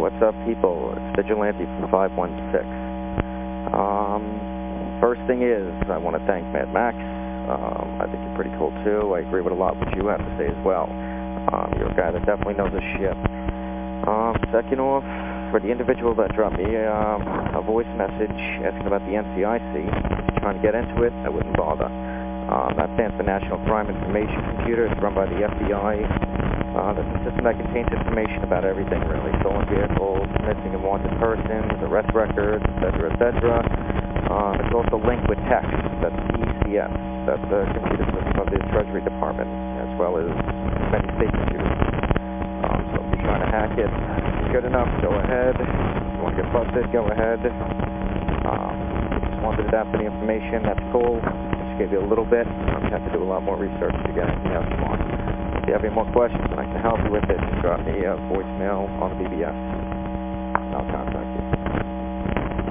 What's up, people? It's Vigilante from 516. Um, first thing is, I want to thank Mad Max. Um, I think you're pretty cool, too. I agree with a lot what you have to say as well. Um, you're a guy that definitely knows his shit. Um, second off, for the individual that dropped me a voice message asking about the NCIC, trying to get into it, I wouldn't bother. Um, that stands for National Crime Information Computer. It's run by the FBI. Uh, that's a system that contains information about everything, really. Stolen vehicles, missing and wanted persons, arrest records, etc., etc. Um, it's also linked with TECS. That's ECS. That's the computer system of the Treasury Department, as well as many state computers. Um, so if you're trying to hack it, good enough, go ahead. If you want to get busted, go ahead. Um, if you just wanted to adapt any information, that's cool. Just gave you a little bit. I'm going to have to do a lot more research to get anything else you want you have any more questions and I can help you with it, just drop me a voicemail on the BBS. I'll contact you.